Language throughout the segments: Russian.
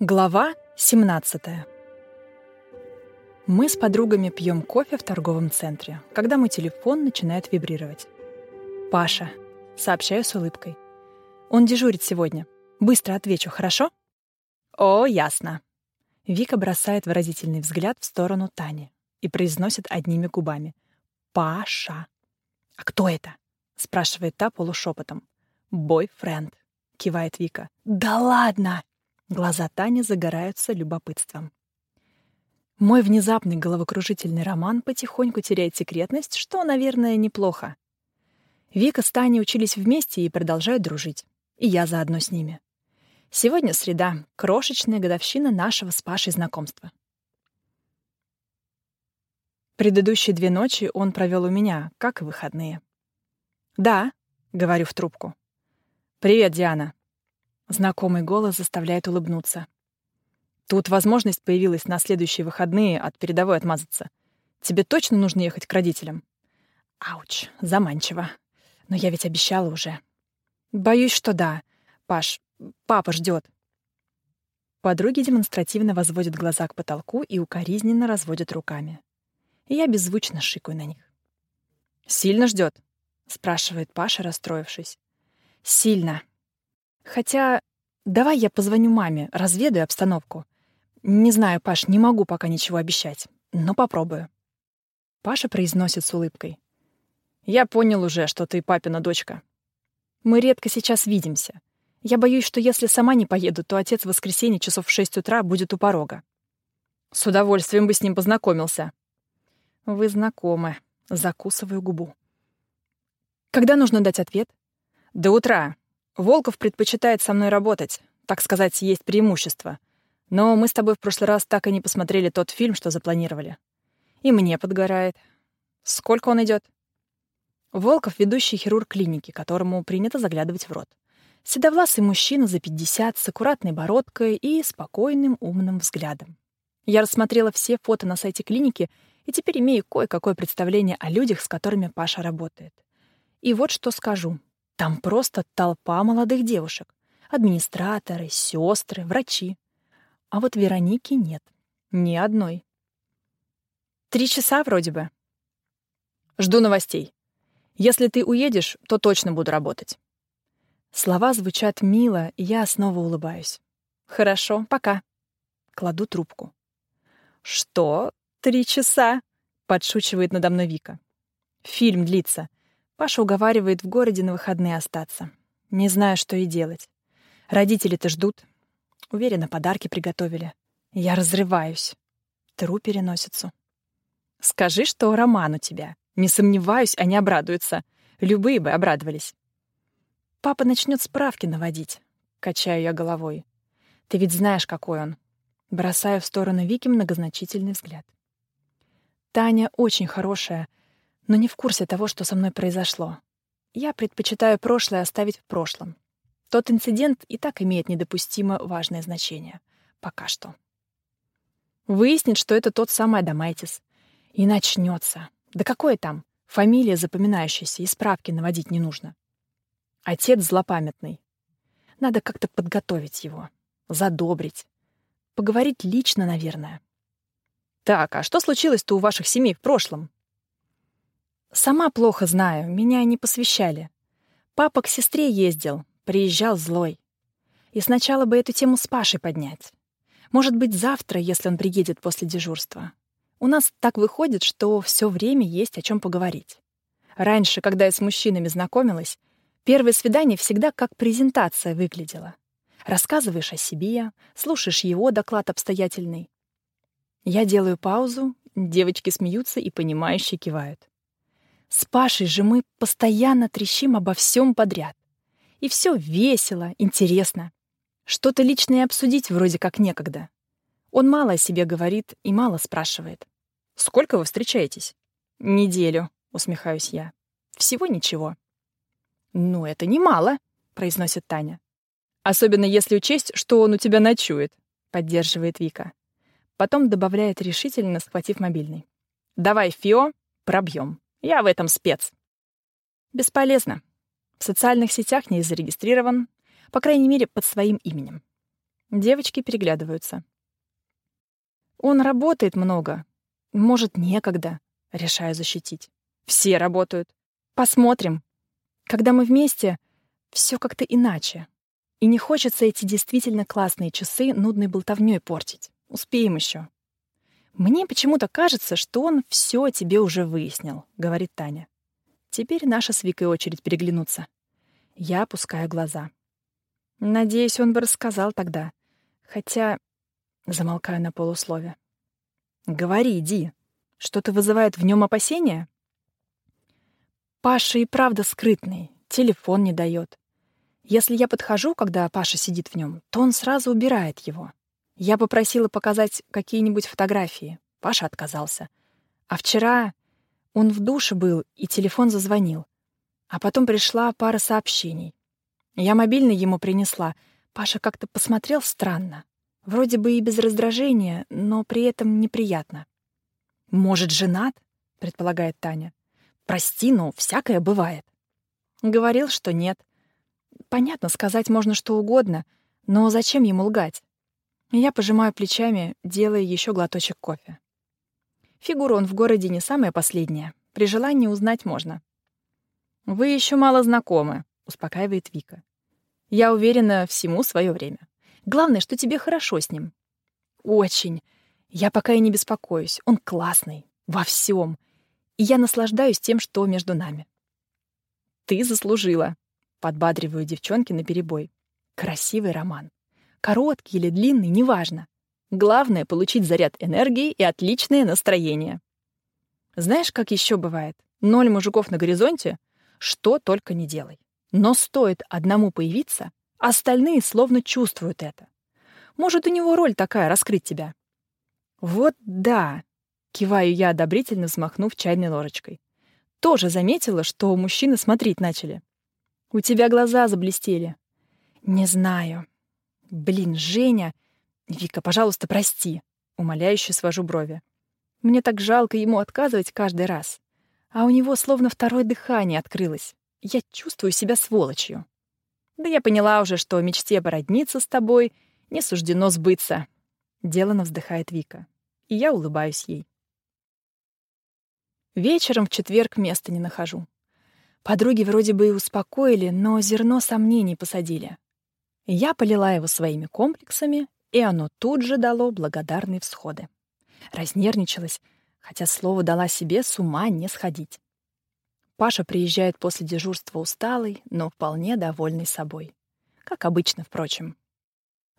Глава 17. Мы с подругами пьем кофе в торговом центре, когда мой телефон начинает вибрировать. «Паша», — сообщаю с улыбкой. «Он дежурит сегодня. Быстро отвечу, хорошо?» «О, ясно». Вика бросает выразительный взгляд в сторону Тани и произносит одними губами. «Паша». «А кто это?» — спрашивает та полушепотом. «Бойфренд», — кивает Вика. «Да ладно!» Глаза Тани загораются любопытством. Мой внезапный головокружительный роман потихоньку теряет секретность, что, наверное, неплохо. Вика с Таней учились вместе и продолжают дружить. И я заодно с ними. Сегодня среда, крошечная годовщина нашего с Пашей знакомства. Предыдущие две ночи он провел у меня, как выходные. «Да», — говорю в трубку. «Привет, Диана. Знакомый голос заставляет улыбнуться. Тут возможность появилась на следующие выходные от передовой отмазаться. Тебе точно нужно ехать к родителям? Ауч, заманчиво. Но я ведь обещала уже. Боюсь, что да. Паш, папа ждет. Подруги демонстративно возводят глаза к потолку и укоризненно разводят руками. Я беззвучно шикаю на них. «Сильно ждет? спрашивает Паша, расстроившись. «Сильно», Хотя, давай я позвоню маме, разведаю обстановку. Не знаю, Паш, не могу пока ничего обещать, но попробую. Паша произносит с улыбкой. Я понял уже, что ты папина дочка. Мы редко сейчас видимся. Я боюсь, что если сама не поеду, то отец в воскресенье часов в шесть утра будет у порога. С удовольствием бы с ним познакомился. Вы знакомы. Закусываю губу. Когда нужно дать ответ? До утра. Волков предпочитает со мной работать. Так сказать, есть преимущество. Но мы с тобой в прошлый раз так и не посмотрели тот фильм, что запланировали. И мне подгорает. Сколько он идет? Волков — ведущий хирург клиники, которому принято заглядывать в рот. Седовласый мужчина за 50 с аккуратной бородкой и спокойным умным взглядом. Я рассмотрела все фото на сайте клиники и теперь имею кое-какое представление о людях, с которыми Паша работает. И вот что скажу. Там просто толпа молодых девушек. Администраторы, сестры, врачи. А вот Вероники нет. Ни одной. Три часа вроде бы. Жду новостей. Если ты уедешь, то точно буду работать. Слова звучат мило, и я снова улыбаюсь. Хорошо, пока. Кладу трубку. Что? Три часа? Подшучивает надо мной Вика. Фильм длится. Паша уговаривает в городе на выходные остаться. Не знаю, что и делать. Родители-то ждут. Уверена, подарки приготовили. Я разрываюсь. Тру переносицу. Скажи, что роман у тебя. Не сомневаюсь, они обрадуются. Любые бы обрадовались. Папа начнет справки наводить. Качаю я головой. Ты ведь знаешь, какой он. Бросаю в сторону Вики многозначительный взгляд. Таня очень хорошая, но не в курсе того, что со мной произошло. Я предпочитаю прошлое оставить в прошлом. Тот инцидент и так имеет недопустимо важное значение. Пока что. Выяснит, что это тот самый Адамайтис. И начнется. Да какое там? Фамилия запоминающаяся, и справки наводить не нужно. Отец злопамятный. Надо как-то подготовить его, задобрить. Поговорить лично, наверное. Так, а что случилось-то у ваших семей в прошлом? Сама плохо знаю, меня не посвящали. Папа к сестре ездил, приезжал злой. И сначала бы эту тему с Пашей поднять. Может быть, завтра, если он приедет после дежурства. У нас так выходит, что все время есть о чем поговорить. Раньше, когда я с мужчинами знакомилась, первое свидание всегда как презентация выглядело. Рассказываешь о себе, слушаешь его доклад обстоятельный. Я делаю паузу, девочки смеются и понимающе кивают. С Пашей же мы постоянно трещим обо всем подряд. И все весело, интересно. Что-то личное обсудить вроде как некогда. Он мало о себе говорит и мало спрашивает. «Сколько вы встречаетесь?» «Неделю», — усмехаюсь я. «Всего ничего». «Ну, это немало», — произносит Таня. «Особенно если учесть, что он у тебя ночует», — поддерживает Вика. Потом добавляет решительно, схватив мобильный. «Давай, Фио, пробьем». Я в этом спец. Бесполезно. В социальных сетях не зарегистрирован, по крайней мере, под своим именем. Девочки переглядываются. Он работает много. Может, некогда, решаю защитить. Все работают. Посмотрим. Когда мы вместе, все как-то иначе. И не хочется эти действительно классные часы нудной болтовнёй портить. Успеем еще. Мне почему-то кажется, что он все о тебе уже выяснил, говорит Таня. Теперь наша с Викой очередь переглянуться. Я опускаю глаза. Надеюсь, он бы рассказал тогда. Хотя... Замолкаю на полуслове. Говори, иди. Что-то вызывает в нем опасения? Паша и правда скрытный, телефон не дает. Если я подхожу, когда Паша сидит в нем, то он сразу убирает его. Я попросила показать какие-нибудь фотографии. Паша отказался. А вчера он в душе был, и телефон зазвонил. А потом пришла пара сообщений. Я мобильный ему принесла. Паша как-то посмотрел странно. Вроде бы и без раздражения, но при этом неприятно. «Может, женат?» — предполагает Таня. «Прости, но всякое бывает». Говорил, что нет. Понятно, сказать можно что угодно, но зачем ему лгать? Я пожимаю плечами, делая еще глоточек кофе. Фигура он в городе не самая последняя. При желании узнать можно. «Вы еще мало знакомы», — успокаивает Вика. «Я уверена, всему свое время. Главное, что тебе хорошо с ним». «Очень. Я пока и не беспокоюсь. Он классный. Во всем. И я наслаждаюсь тем, что между нами». «Ты заслужила», — подбадриваю девчонки наперебой. «Красивый роман. Короткий или длинный, неважно. Главное — получить заряд энергии и отличное настроение. Знаешь, как еще бывает? Ноль мужиков на горизонте, что только не делай. Но стоит одному появиться, остальные словно чувствуют это. Может, у него роль такая — раскрыть тебя. Вот да, киваю я, одобрительно взмахнув чайной ложечкой. Тоже заметила, что мужчины смотреть начали. У тебя глаза заблестели. Не знаю. Блин, Женя... Вика, пожалуйста, прости. Умоляюще свожу брови. Мне так жалко ему отказывать каждый раз. А у него словно второе дыхание открылось. Я чувствую себя сволочью. Да я поняла уже, что мечте породниться с тобой не суждено сбыться. Делано вздыхает Вика. И я улыбаюсь ей. Вечером в четверг места не нахожу. Подруги вроде бы и успокоили, но зерно сомнений посадили. Я полила его своими комплексами, и оно тут же дало благодарные всходы. Разнервничалась, хотя слово дала себе с ума не сходить. Паша приезжает после дежурства усталый, но вполне довольный собой. Как обычно, впрочем.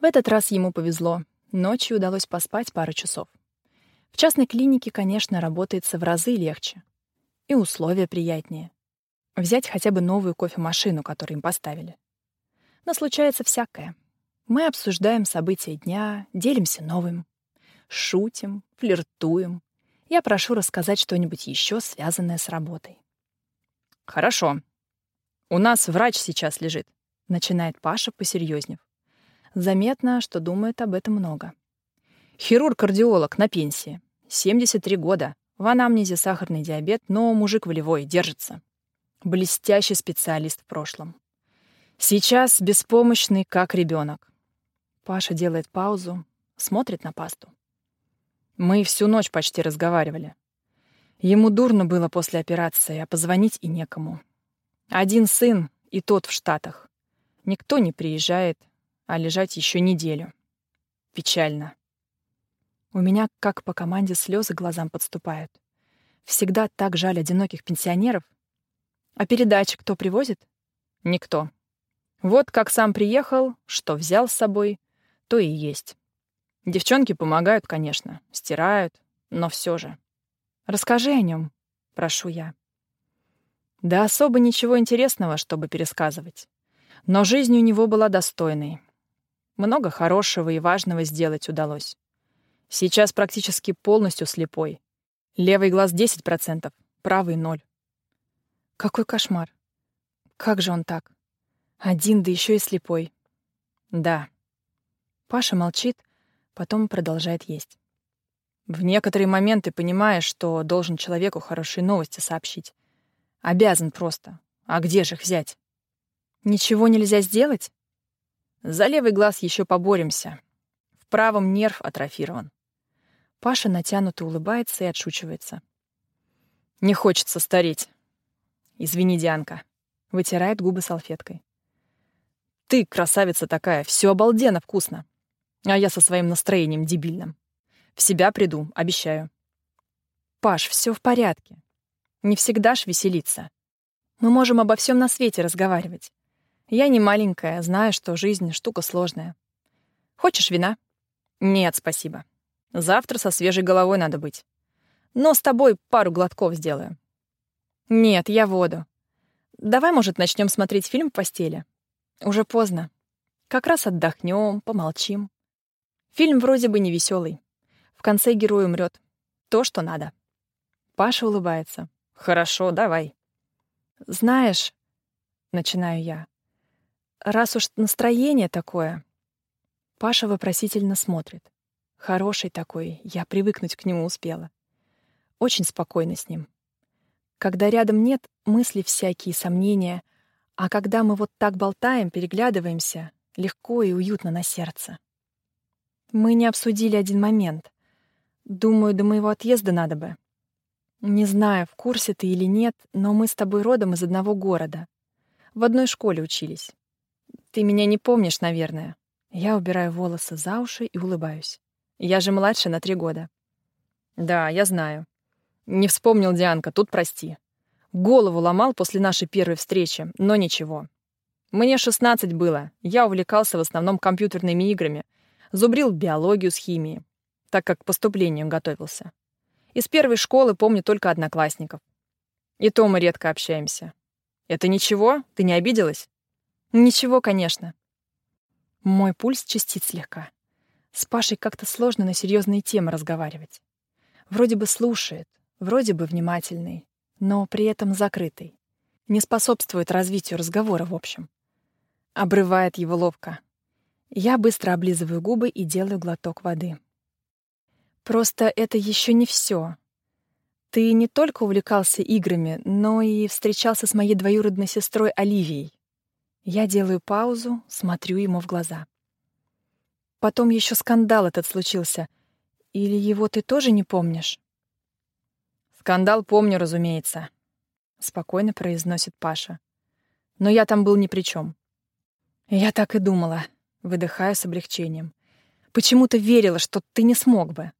В этот раз ему повезло. Ночью удалось поспать пару часов. В частной клинике, конечно, работается в разы легче. И условия приятнее. Взять хотя бы новую кофемашину, которую им поставили. Но случается всякое. Мы обсуждаем события дня, делимся новым. Шутим, флиртуем. Я прошу рассказать что-нибудь еще, связанное с работой. «Хорошо. У нас врач сейчас лежит», — начинает Паша, посерьезнев. Заметно, что думает об этом много. Хирург-кардиолог на пенсии. 73 года. В анамнезе сахарный диабет, но мужик волевой, держится. Блестящий специалист в прошлом. Сейчас беспомощный, как ребенок. Паша делает паузу, смотрит на пасту. Мы всю ночь почти разговаривали. Ему дурно было после операции, а позвонить и некому. Один сын, и тот в Штатах. Никто не приезжает, а лежать еще неделю. Печально. У меня, как по команде, слезы глазам подступают. Всегда так жаль одиноких пенсионеров. А передачи кто привозит? Никто. Вот как сам приехал, что взял с собой, то и есть. Девчонки помогают, конечно, стирают, но все же. Расскажи о нем, прошу я. Да особо ничего интересного, чтобы пересказывать. Но жизнь у него была достойной. Много хорошего и важного сделать удалось. Сейчас практически полностью слепой. Левый глаз 10%, правый — ноль. Какой кошмар. Как же он так? Один, да еще и слепой. Да. Паша молчит, потом продолжает есть. В некоторые моменты понимаешь, что должен человеку хорошие новости сообщить. Обязан просто. А где же их взять? Ничего нельзя сделать? За левый глаз еще поборемся. В правом нерв атрофирован. Паша натянуто улыбается и отшучивается. Не хочется стареть. Извини, Дианка. Вытирает губы салфеткой. Ты, красавица такая, все обалденно вкусно. А я со своим настроением дебильным. В себя приду, обещаю. Паш, все в порядке. Не всегда ж веселиться. Мы можем обо всем на свете разговаривать. Я не маленькая, знаю, что жизнь — штука сложная. Хочешь вина? Нет, спасибо. Завтра со свежей головой надо быть. Но с тобой пару глотков сделаю. Нет, я воду. Давай, может, начнем смотреть фильм в постели? Уже поздно. Как раз отдохнем, помолчим. Фильм вроде бы не веселый. В конце герой умрет. То, что надо. Паша улыбается. Хорошо, давай. Знаешь, начинаю я. Раз уж настроение такое... Паша вопросительно смотрит. Хороший такой, я привыкнуть к нему успела. Очень спокойно с ним. Когда рядом нет, мысли всякие, сомнения. А когда мы вот так болтаем, переглядываемся, легко и уютно на сердце. Мы не обсудили один момент. Думаю, до моего отъезда надо бы. Не знаю, в курсе ты или нет, но мы с тобой родом из одного города. В одной школе учились. Ты меня не помнишь, наверное. Я убираю волосы за уши и улыбаюсь. Я же младше на три года. Да, я знаю. Не вспомнил, Дианка, тут прости. Голову ломал после нашей первой встречи, но ничего. Мне 16 было. Я увлекался в основном компьютерными играми. Зубрил биологию с химией, так как к поступлению готовился. Из первой школы помню только одноклассников. И то мы редко общаемся. Это ничего? Ты не обиделась? Ничего, конечно. Мой пульс частит слегка. С Пашей как-то сложно на серьезные темы разговаривать. Вроде бы слушает, вроде бы внимательный, но при этом закрытый. Не способствует развитию разговора, в общем. Обрывает его ловко. Я быстро облизываю губы и делаю глоток воды. Просто это еще не все. Ты не только увлекался играми, но и встречался с моей двоюродной сестрой Оливией. Я делаю паузу, смотрю ему в глаза. Потом еще скандал этот случился. Или его ты тоже не помнишь? Скандал помню, разумеется, спокойно произносит Паша. Но я там был ни при чем. Я так и думала, выдыхаю с облегчением. Почему-то верила, что ты не смог бы.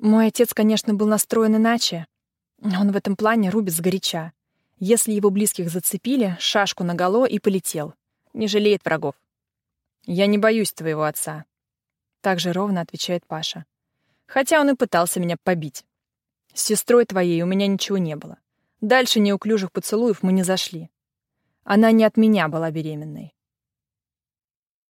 Мой отец, конечно, был настроен иначе. Он в этом плане рубит сгоряча. Если его близких зацепили, шашку наголо и полетел. Не жалеет врагов. «Я не боюсь твоего отца», — так же ровно отвечает Паша. «Хотя он и пытался меня побить. С сестрой твоей у меня ничего не было. Дальше неуклюжих поцелуев мы не зашли. Она не от меня была беременной.